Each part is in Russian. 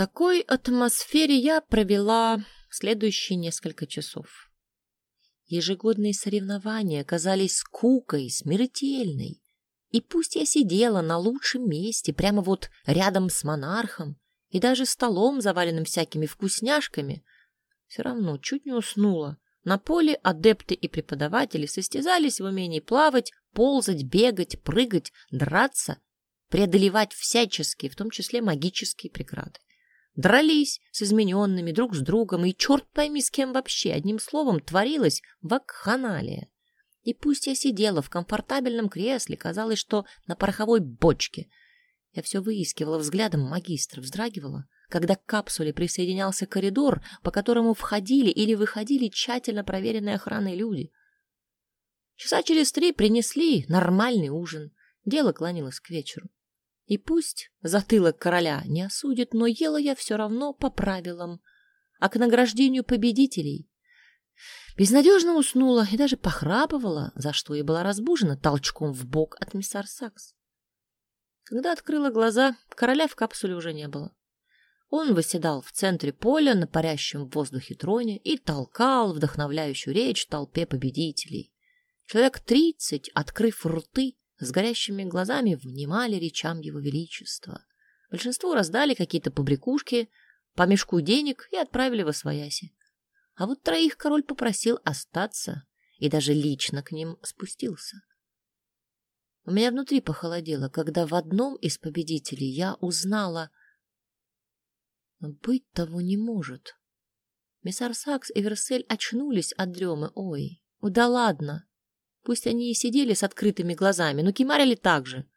такой атмосфере я провела следующие несколько часов. Ежегодные соревнования казались скукой, смертельной. И пусть я сидела на лучшем месте, прямо вот рядом с монархом, и даже столом, заваленным всякими вкусняшками, все равно чуть не уснула. На поле адепты и преподаватели состязались в умении плавать, ползать, бегать, прыгать, драться, преодолевать всяческие, в том числе магические преграды. Дрались с измененными друг с другом, и черт пойми с кем вообще, одним словом, творилось вакханалия. И пусть я сидела в комфортабельном кресле, казалось, что на пороховой бочке, я все выискивала взглядом магистра, вздрагивала, когда к капсуле присоединялся коридор, по которому входили или выходили тщательно проверенные охраной люди. Часа через три принесли нормальный ужин. Дело клонилось к вечеру. И пусть затылок короля не осудит, но ела я все равно по правилам. А к награждению победителей безнадежно уснула и даже похрапывала, за что и была разбужена толчком в бок от миссар Сакс. Когда открыла глаза, короля в капсуле уже не было. Он восседал в центре поля на парящем в воздухе троне и толкал вдохновляющую речь толпе победителей. Человек тридцать, открыв рты, с горящими глазами внимали речам его величества. Большинству раздали какие-то побрякушки, по мешку денег и отправили во свояси. А вот троих король попросил остаться и даже лично к ним спустился. У меня внутри похолодело, когда в одном из победителей я узнала... Быть того не может. Миссар Сакс и Версель очнулись от дремы. Ой, да ладно. Пусть они и сидели с открытыми глазами, но кимарили так же.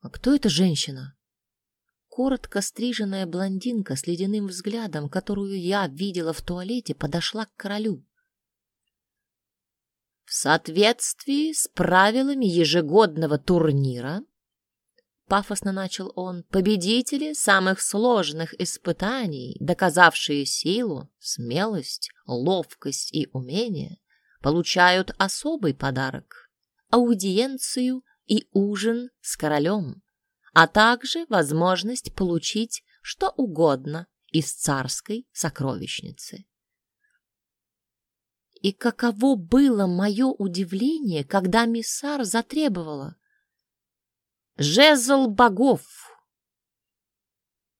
А кто эта женщина? Коротко стриженная блондинка с ледяным взглядом, которую я видела в туалете, подошла к королю. В соответствии с правилами ежегодного турнира, пафосно начал он, победители самых сложных испытаний, доказавшие силу, смелость, ловкость и умение, получают особый подарок – аудиенцию и ужин с королем, а также возможность получить что угодно из царской сокровищницы. И каково было мое удивление, когда миссар затребовала «Жезл богов!»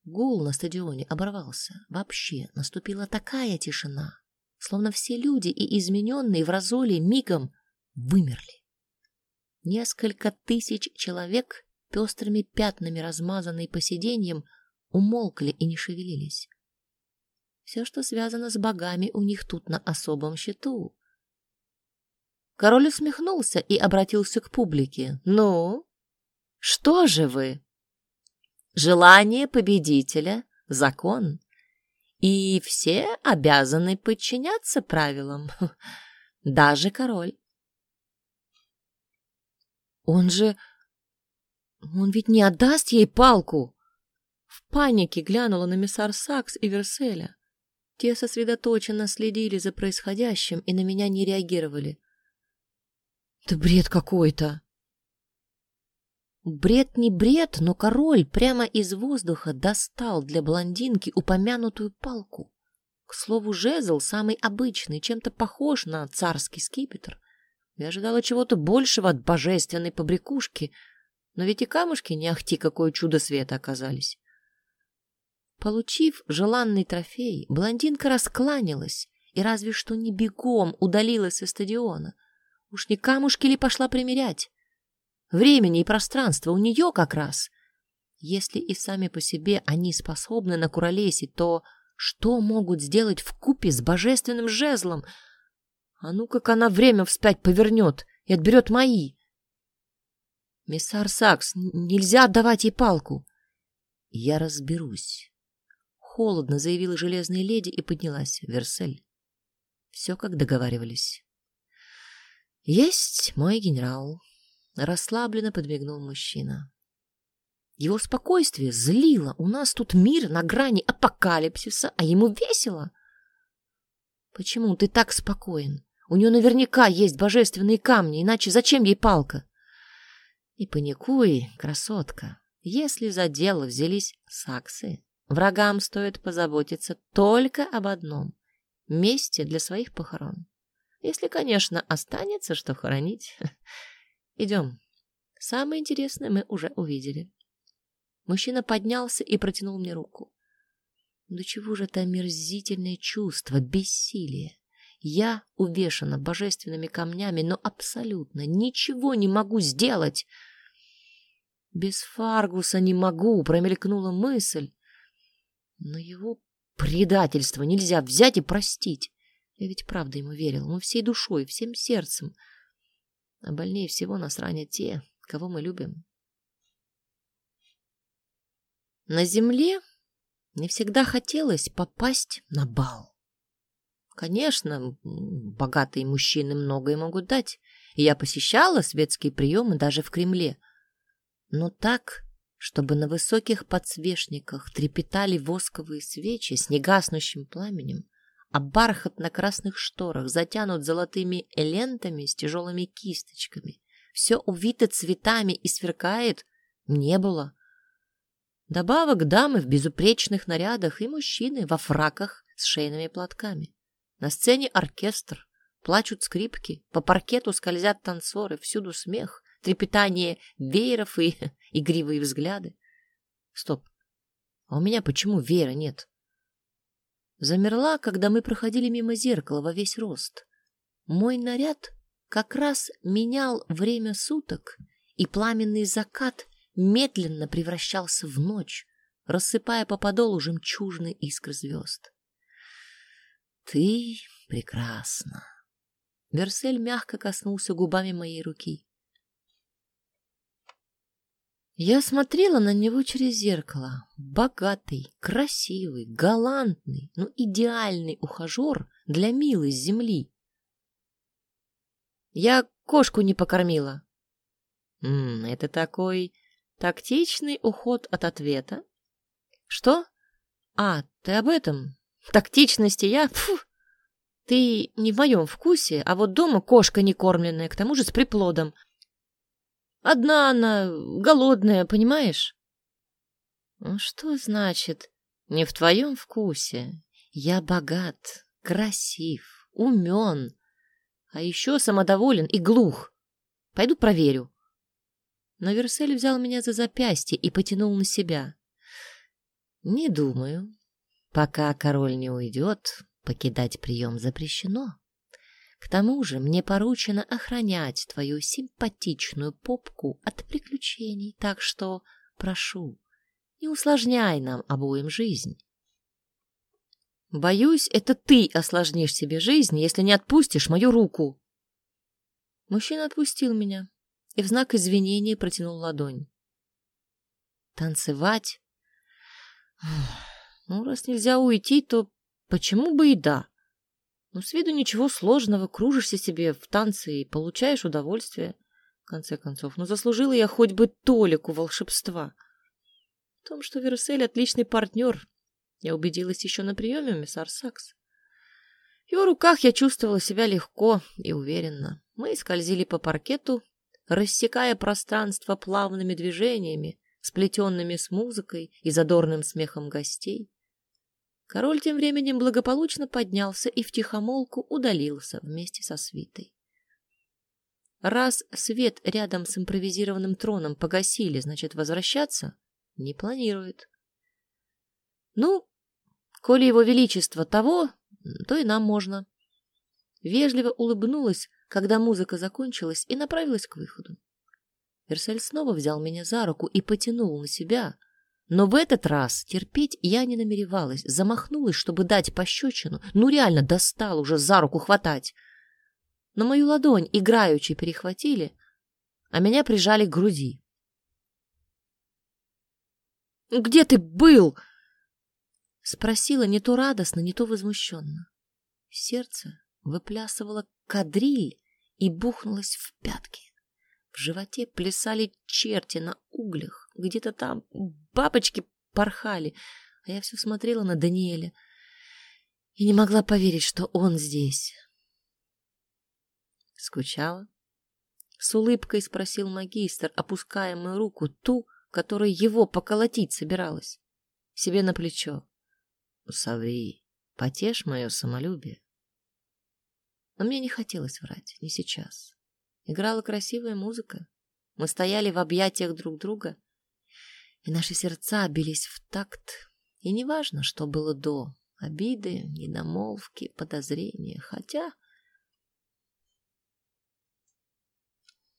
Гул на стадионе оборвался. Вообще наступила такая тишина, словно все люди и измененные в разоле мигом вымерли. Несколько тысяч человек, пестрыми пятнами размазанные по сиденьям, умолкли и не шевелились. Все, что связано с богами, у них тут на особом счету. Король усмехнулся и обратился к публике. «Ну, что же вы?» «Желание победителя — закон и все обязаны подчиняться правилам, даже король. Он же... Он ведь не отдаст ей палку. В панике глянула на миссар Сакс и Верселя. Те сосредоточенно следили за происходящим и на меня не реагировали. Да бред какой-то! Бред не бред, но король прямо из воздуха достал для блондинки упомянутую палку. К слову, жезл самый обычный, чем-то похож на царский скипетр. Я ожидала чего-то большего от божественной побрякушки, но ведь и камушки не ахти какое чудо света оказались. Получив желанный трофей, блондинка раскланялась и разве что не бегом удалилась со стадиона. Уж не камушки ли пошла примерять? Времени и пространства у нее как раз. Если и сами по себе они способны накуролесить, то что могут сделать в купе с божественным жезлом? А ну как она время вспять повернет и отберет мои. Миссар Сакс, нельзя отдавать ей палку. Я разберусь. Холодно заявила железная леди и поднялась. Версель. Все как договаривались. Есть мой генерал. Расслабленно подмигнул мужчина. Его спокойствие злило. У нас тут мир на грани апокалипсиса, а ему весело. Почему ты так спокоен? У нее наверняка есть божественные камни, иначе зачем ей палка? Не паникуй, красотка. Если за дело взялись саксы, врагам стоит позаботиться только об одном — месте для своих похорон. Если, конечно, останется, что хоронить. Идем. Самое интересное мы уже увидели. Мужчина поднялся и протянул мне руку. До чего же это омерзительное чувство, бессилие? Я увешана божественными камнями, но абсолютно ничего не могу сделать. Без Фаргуса не могу, промелькнула мысль. Но его предательство нельзя взять и простить. Я ведь правда ему верил, ну, всей душой, всем сердцем. А больнее всего нас ранят те, кого мы любим. На земле мне всегда хотелось попасть на бал. Конечно, богатые мужчины многое могут дать, и я посещала светские приемы даже в Кремле. Но так, чтобы на высоких подсвечниках трепетали восковые свечи с негаснущим пламенем, а бархат на красных шторах затянут золотыми лентами с тяжелыми кисточками. Все увито цветами и сверкает, не было. Добавок дамы в безупречных нарядах и мужчины во фраках с шейными платками. На сцене оркестр, плачут скрипки, по паркету скользят танцоры, всюду смех, трепетание вееров и игривые взгляды. Стоп, а у меня почему веера нет? Замерла, когда мы проходили мимо зеркала во весь рост. Мой наряд как раз менял время суток, и пламенный закат медленно превращался в ночь, рассыпая по подолу жемчужные искры звезд. «Ты прекрасна!» Версель мягко коснулся губами моей руки. Я смотрела на него через зеркало. Богатый, красивый, галантный, ну идеальный ухажер для милой земли. Я кошку не покормила. М -м, это такой тактичный уход от ответа. Что? А, ты об этом? Тактичности я? Фу! Ты не в моем вкусе, а вот дома кошка не кормленная, к тому же с приплодом. Одна она, голодная, понимаешь? Ну, что значит «не в твоем вкусе»? Я богат, красив, умен, а еще самодоволен и глух. Пойду проверю. Но Версель взял меня за запястье и потянул на себя. Не думаю. Пока король не уйдет, покидать прием запрещено. К тому же мне поручено охранять твою симпатичную попку от приключений, так что прошу, не усложняй нам обоим жизнь. Боюсь, это ты осложнишь себе жизнь, если не отпустишь мою руку. Мужчина отпустил меня и в знак извинения протянул ладонь. Танцевать? Ну, раз нельзя уйти, то почему бы и да? Ну, с виду ничего сложного, кружишься себе в танце и получаешь удовольствие. В конце концов, ну заслужила я хоть бы толику волшебства. В том, что Версель отличный партнер, я убедилась еще на приеме у мисс Сакс. В его руках я чувствовала себя легко и уверенно. Мы скользили по паркету, рассекая пространство плавными движениями, сплетенными с музыкой и задорным смехом гостей. Король тем временем благополучно поднялся и втихомолку удалился вместе со свитой. Раз свет рядом с импровизированным троном погасили, значит, возвращаться не планирует. Ну, коли его величество того, то и нам можно. Вежливо улыбнулась, когда музыка закончилась, и направилась к выходу. Версель снова взял меня за руку и потянул на себя, но в этот раз терпеть я не намеревалась, замахнулась, чтобы дать пощечину. Ну реально достал уже за руку хватать. Но мою ладонь играючи перехватили, а меня прижали к груди. «Где ты был?» Спросила не то радостно, не то возмущенно. Сердце выплясывало кадриль и бухнулось в пятки. В животе плясали черти на углях. Где-то там бабочки порхали. А я все смотрела на Даниэля и не могла поверить, что он здесь. Скучала? С улыбкой спросил магистр, опуская мою руку, ту, которой его поколотить собиралась, себе на плечо. Соври, потешь мое самолюбие. Но мне не хотелось врать, не сейчас. Играла красивая музыка. Мы стояли в объятиях друг друга, и наши сердца бились в такт. И неважно, что было до. Обиды, недомолвки, подозрения. Хотя...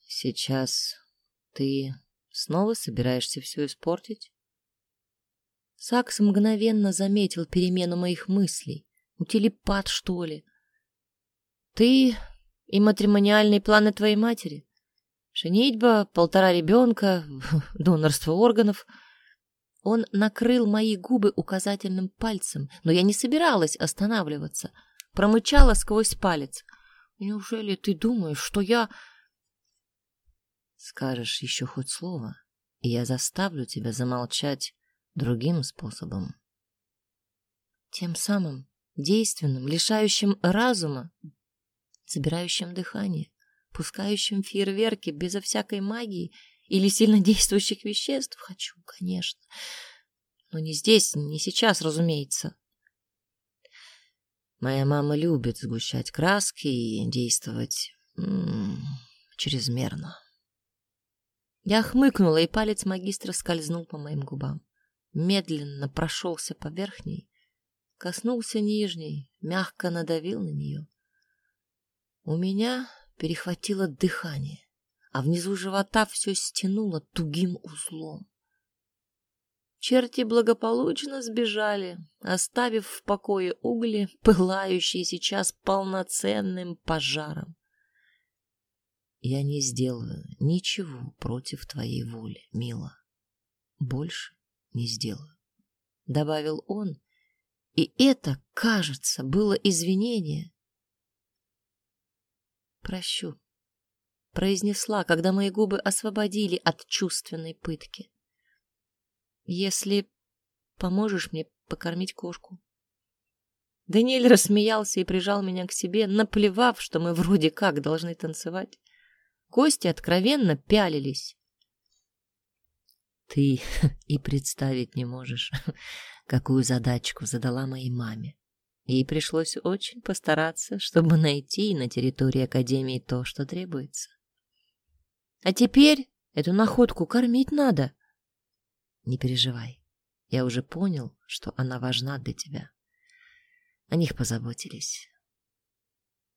Сейчас ты снова собираешься все испортить? Сакс мгновенно заметил перемену моих мыслей. У телепат, что ли? Ты и матримониальные планы твоей матери? Женитьба, полтора ребенка, донорство органов. Он накрыл мои губы указательным пальцем, но я не собиралась останавливаться. Промычала сквозь палец. Неужели ты думаешь, что я... Скажешь еще хоть слово, и я заставлю тебя замолчать другим способом. Тем самым действенным, лишающим разума, собирающим дыхание пускающим фейерверки безо всякой магии или сильнодействующих веществ? Хочу, конечно. Но не здесь, не сейчас, разумеется. Моя мама любит сгущать краски и действовать чрезмерно. Я хмыкнула, и палец магистра скользнул по моим губам. Медленно прошелся по верхней, коснулся нижней, мягко надавил на нее. У меня перехватило дыхание, а внизу живота все стянуло тугим узлом. Черти благополучно сбежали, оставив в покое угли, пылающие сейчас полноценным пожаром. Я не сделаю ничего против твоей воли, мила. Больше не сделаю, — добавил он, и это, кажется, было извинение, прощу, произнесла, когда мои губы освободили от чувственной пытки. Если поможешь мне покормить кошку. Даниэль рассмеялся и прижал меня к себе, наплевав, что мы вроде как должны танцевать. Кости откровенно пялились. Ты и представить не можешь, какую задачку задала моей маме. Ей пришлось очень постараться, чтобы найти на территории Академии то, что требуется. А теперь эту находку кормить надо. Не переживай. Я уже понял, что она важна для тебя. О них позаботились.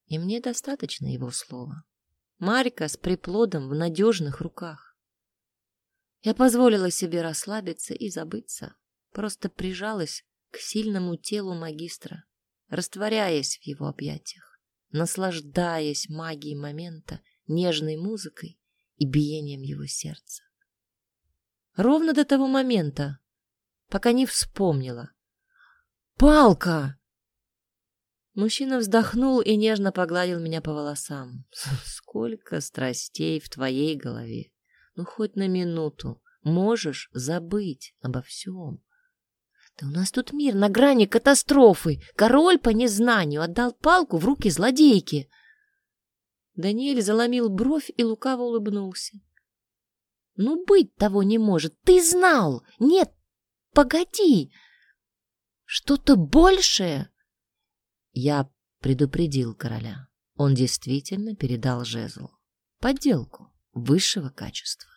И мне достаточно его слова. Марька с приплодом в надежных руках. Я позволила себе расслабиться и забыться. Просто прижалась к сильному телу магистра растворяясь в его объятиях, наслаждаясь магией момента, нежной музыкой и биением его сердца. Ровно до того момента, пока не вспомнила. «Палка!» Мужчина вздохнул и нежно погладил меня по волосам. «Сколько страстей в твоей голове! Ну, хоть на минуту можешь забыть обо всем!» Да у нас тут мир на грани катастрофы. Король по незнанию отдал палку в руки злодейки. Даниэль заломил бровь и лукаво улыбнулся. Ну, быть того не может. Ты знал. Нет, погоди. Что-то большее. Я предупредил короля. Он действительно передал жезл. Подделку высшего качества.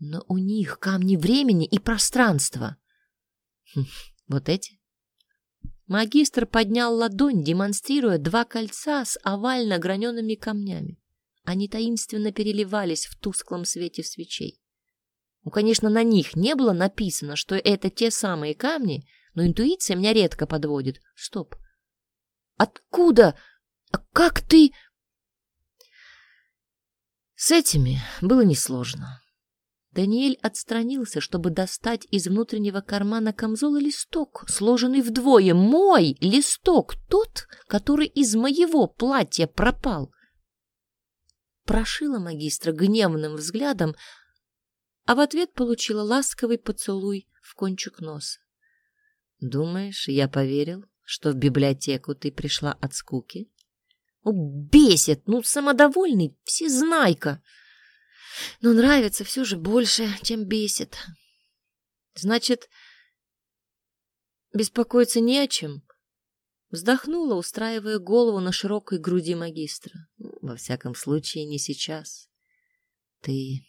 Но у них камни времени и пространства. Вот эти? Магистр поднял ладонь, демонстрируя два кольца с овально граненными камнями. Они таинственно переливались в тусклом свете свечей. Ну, конечно, на них не было написано, что это те самые камни, но интуиция меня редко подводит. Стоп. Откуда? Как ты... С этими было несложно. Даниэль отстранился, чтобы достать из внутреннего кармана камзола листок, сложенный вдвое. Мой листок, тот, который из моего платья пропал. Прошила магистра гневным взглядом, а в ответ получила ласковый поцелуй в кончик носа. «Думаешь, я поверил, что в библиотеку ты пришла от скуки?» «О, бесит! Ну, самодовольный всезнайка!» Но нравится все же больше, чем бесит. Значит, беспокоиться не о чем. Вздохнула, устраивая голову на широкой груди магистра. Во всяком случае, не сейчас. Ты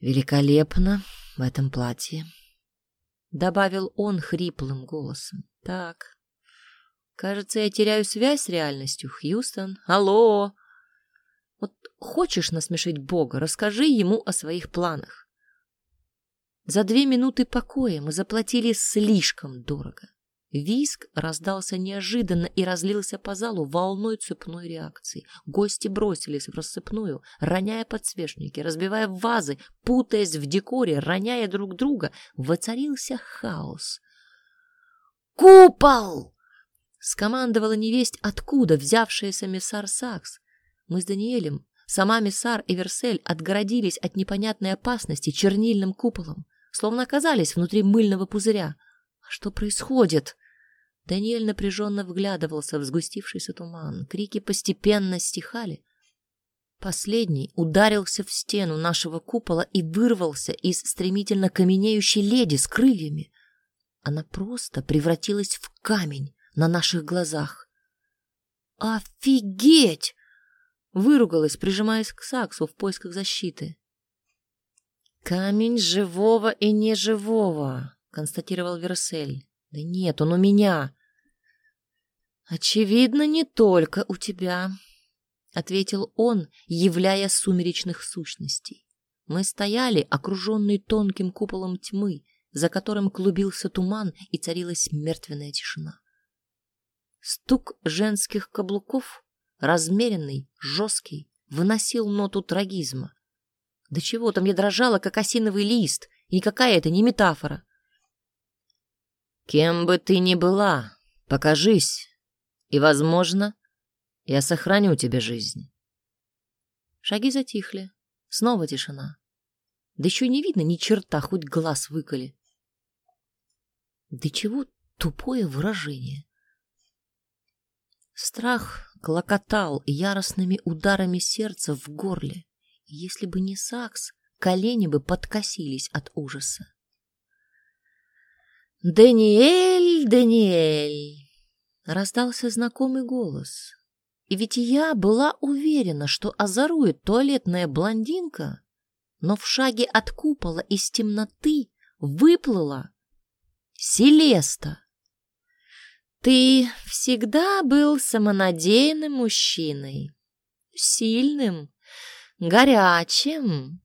великолепна в этом платье, — добавил он хриплым голосом. Так, кажется, я теряю связь с реальностью. Хьюстон, алло! Вот хочешь насмешить Бога, расскажи ему о своих планах. За две минуты покоя мы заплатили слишком дорого. Виск раздался неожиданно и разлился по залу волной цепной реакции. Гости бросились в рассыпную, роняя подсвечники, разбивая вазы, путаясь в декоре, роняя друг друга. Воцарился хаос. «Купол!» — скомандовала невесть, откуда взявшаяся миссар Сакс. Мы с Даниэлем, сама миссар и Версель отгородились от непонятной опасности чернильным куполом, словно оказались внутри мыльного пузыря. А что происходит? Даниэль напряженно вглядывался в сгустившийся туман. Крики постепенно стихали. Последний ударился в стену нашего купола и вырвался из стремительно каменеющей леди с крыльями. Она просто превратилась в камень на наших глазах. «Офигеть!» — выругалась, прижимаясь к Саксу в поисках защиты. «Камень живого и неживого», — констатировал Версель. «Да нет, он у меня. «Очевидно, не только у тебя», — ответил он, являя сумеречных сущностей. Мы стояли, окруженные тонким куполом тьмы, за которым клубился туман и царилась мертвенная тишина. Стук женских каблуков, размеренный, жесткий, выносил ноту трагизма. Да чего там я дрожала, как осиновый лист, и никакая это не метафора. «Кем бы ты ни была, покажись!» И, возможно, я сохраню тебе жизнь. Шаги затихли. Снова тишина. Да еще не видно ни черта, хоть глаз выколи. Да чего тупое выражение. Страх клокотал яростными ударами сердца в горле. Если бы не Сакс, колени бы подкосились от ужаса. «Даниэль, Даниэль!» раздался знакомый голос. И ведь я была уверена, что озорует туалетная блондинка, но в шаге от купола из темноты выплыла Селеста. Ты всегда был самонадеянным мужчиной, сильным, горячим.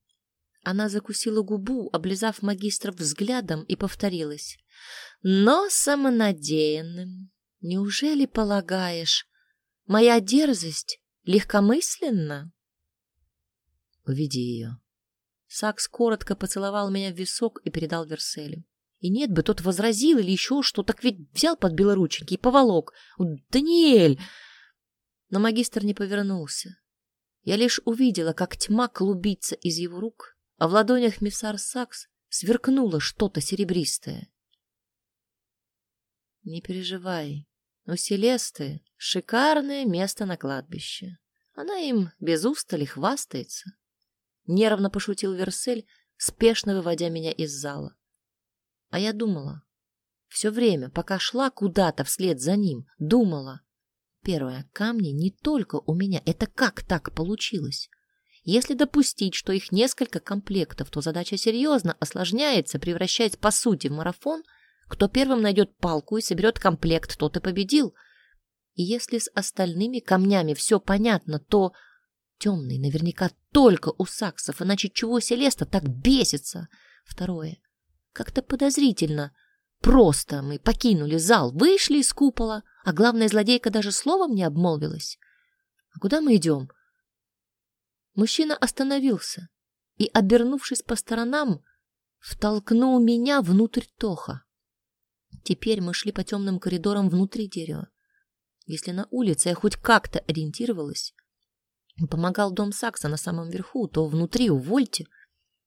Она закусила губу, облизав магистра взглядом, и повторилась. Но самонадеянным. Неужели полагаешь, моя дерзость легкомысленна? Уведи ее. Сакс коротко поцеловал меня в висок и передал Верселю. И нет бы, тот возразил или еще что, так ведь взял под белорученьки и поволок. Даниэль! Но магистр не повернулся. Я лишь увидела, как тьма клубится из его рук, а в ладонях миссар Сакс сверкнуло что-то серебристое. Не переживай, у Селесты шикарное место на кладбище. Она им без устали хвастается. Нервно пошутил Версель, спешно выводя меня из зала. А я думала, все время, пока шла куда-то вслед за ним, думала. Первое, камни не только у меня, это как так получилось? Если допустить, что их несколько комплектов, то задача серьезно осложняется, превращаясь по сути в марафон — кто первым найдет палку и соберет комплект, тот и победил. И если с остальными камнями все понятно, то темный наверняка только у саксов, иначе чего Селеста так бесится? Второе. Как-то подозрительно. Просто мы покинули зал, вышли из купола, а главная злодейка даже словом не обмолвилась. А куда мы идем? Мужчина остановился и, обернувшись по сторонам, втолкнул меня внутрь Тоха. Теперь мы шли по темным коридорам внутри дерева. Если на улице я хоть как-то ориентировалась, помогал дом Сакса на самом верху, то внутри, увольте.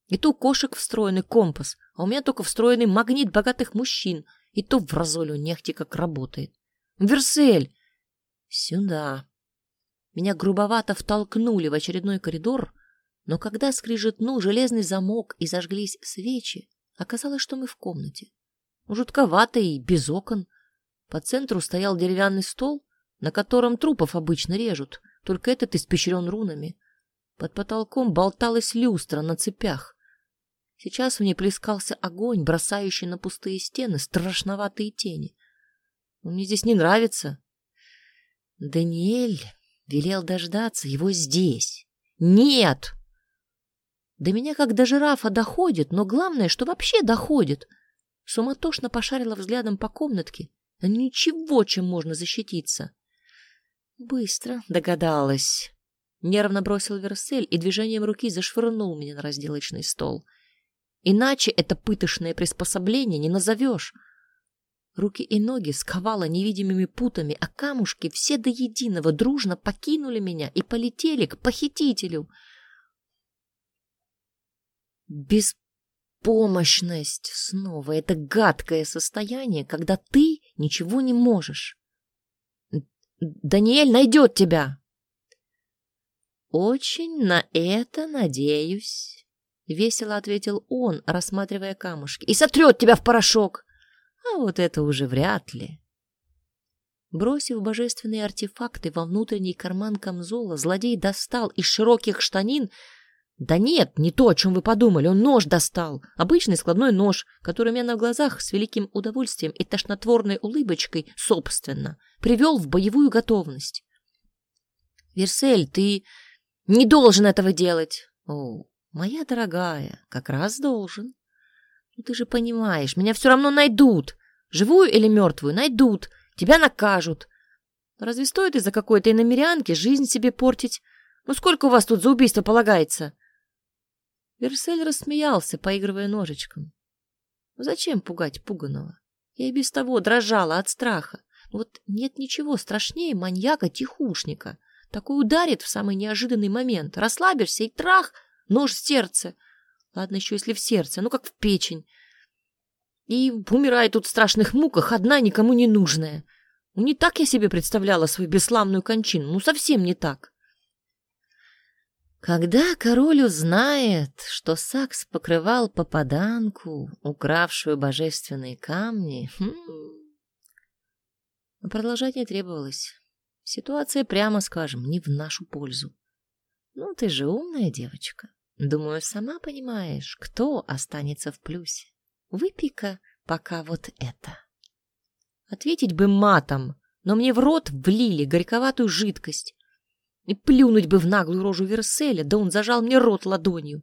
И то кошек встроенный компас, а у меня только встроенный магнит богатых мужчин, и то в разолю нехти как работает. Версель! Сюда! Меня грубовато втолкнули в очередной коридор, Но когда скрижетнул железный замок и зажглись свечи, оказалось, что мы в комнате. Жутковато и без окон. По центру стоял деревянный стол, на котором трупов обычно режут, только этот испещрен рунами. Под потолком болталась люстра на цепях. Сейчас в ней плескался огонь, бросающий на пустые стены страшноватые тени. Мне здесь не нравится. Даниэль велел дождаться его здесь. Нет! До меня как до жирафа доходит, но главное, что вообще доходит. Суматошно пошарила взглядом по комнатке. Ничего, чем можно защититься. Быстро догадалась. Нервно бросил Версель и движением руки зашвырнул меня на разделочный стол. Иначе это пытошное приспособление не назовешь. Руки и ноги сковало невидимыми путами, а камушки все до единого дружно покинули меня и полетели к похитителю. Беспомощность снова — это гадкое состояние, когда ты ничего не можешь. Даниэль найдет тебя. Очень на это надеюсь, — весело ответил он, рассматривая камушки. И сотрет тебя в порошок. А вот это уже вряд ли. Бросив божественные артефакты во внутренний карман камзола, злодей достал из широких штанин... Да нет, не то, о чем вы подумали, он нож достал. Обычный складной нож, который меня на глазах с великим удовольствием и тошнотворной улыбочкой, собственно, привел в боевую готовность. «Версель, ты не должен этого делать!» «О, моя дорогая, как раз должен!» Ну ты же понимаешь, меня все равно найдут. Живую или мертвую найдут. Тебя накажут. Разве стоит из-за какой-то иномерянки жизнь себе портить? Ну сколько у вас тут за убийство полагается? Версель рассмеялся, поигрывая ножичком. Ну, зачем пугать пуганого? Я и без того дрожала от страха. Вот нет ничего страшнее маньяка-тихушника. Такой ударит в самый неожиданный момент. Расслабишься и трах, нож в сердце. Ладно еще, если в сердце, ну как в печень. И умирает тут в страшных муках, одна никому не нужная. Ну не так я себе представляла свою бесславную кончину, ну совсем не так. Когда король узнает, что Сакс покрывал попаданку, укравшую божественные камни... Хм... Продолжать не требовалось. Ситуация, прямо скажем, не в нашу пользу. Ну, ты же умная девочка. Думаю, сама понимаешь, кто останется в плюсе. Выпей-ка пока вот это. Ответить бы матом, но мне в рот влили горьковатую жидкость. И плюнуть бы в наглую рожу Верселя, да он зажал мне рот ладонью.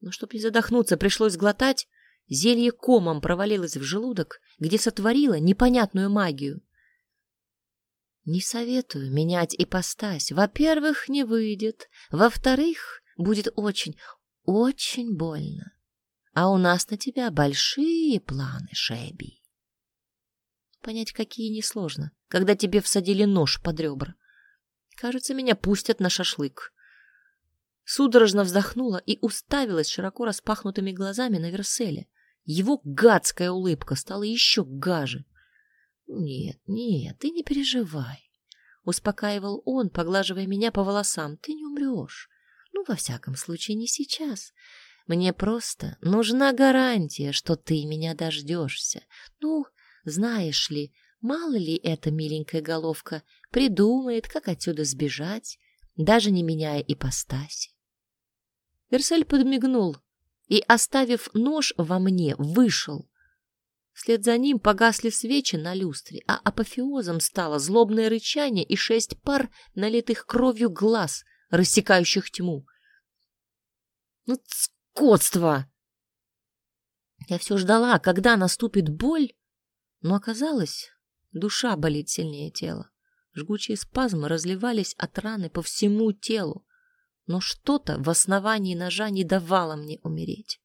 Но чтоб не задохнуться, пришлось глотать. Зелье комом провалилось в желудок, где сотворило непонятную магию. Не советую менять ипостась. Во-первых, не выйдет. Во-вторых, будет очень, очень больно. А у нас на тебя большие планы, Шеби. Понять, какие, несложно, когда тебе всадили нож под ребра. Кажется, меня пустят на шашлык. Судорожно вздохнула и уставилась широко распахнутыми глазами на Верселя. Его гадская улыбка стала еще гаже. «Нет, нет, ты не переживай», — успокаивал он, поглаживая меня по волосам. «Ты не умрешь. Ну, во всяком случае, не сейчас. Мне просто нужна гарантия, что ты меня дождешься. Ну, знаешь ли, мало ли эта миленькая головка придумает, как отсюда сбежать, даже не меняя ипостаси. Версель подмигнул и, оставив нож во мне, вышел. Вслед за ним погасли свечи на люстре, а апофеозом стало злобное рычание и шесть пар налитых кровью глаз, рассекающих тьму. Ну, скотство! Я все ждала, когда наступит боль, но оказалось, душа болит сильнее тела. Жгучие спазмы разливались от раны по всему телу, но что-то в основании ножа не давало мне умереть.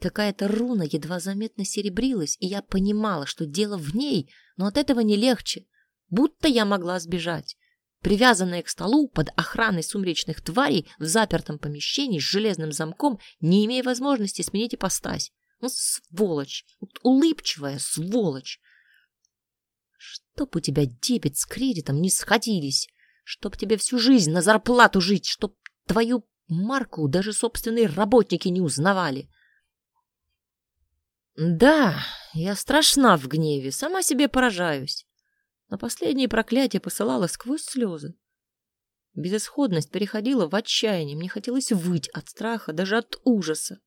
Какая-то руна едва заметно серебрилась, и я понимала, что дело в ней, но от этого не легче, будто я могла сбежать привязанная к столу под охраной сумеречных тварей в запертом помещении с железным замком, не имея возможности сменить ипостась. Ну, сволочь! Вот улыбчивая сволочь! Чтоб у тебя дебет с кредитом не сходились, чтоб тебе всю жизнь на зарплату жить, чтоб твою Марку даже собственные работники не узнавали. Да, я страшна в гневе, сама себе поражаюсь. Но последнее проклятие посылала сквозь слезы. Безысходность переходила в отчаяние. Мне хотелось выть от страха, даже от ужаса.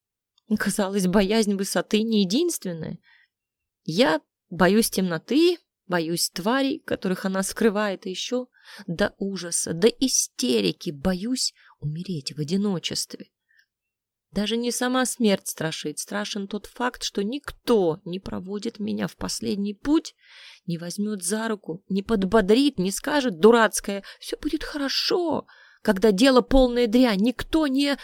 Казалось, боязнь высоты не единственная. Я боюсь темноты, боюсь тварей, которых она скрывает, и еще до ужаса, до истерики боюсь умереть в одиночестве. Даже не сама смерть страшит, страшен тот факт, что никто не проводит меня в последний путь, не возьмет за руку, не подбодрит, не скажет дурацкое «все будет хорошо», когда дело полная дрянь, никто не...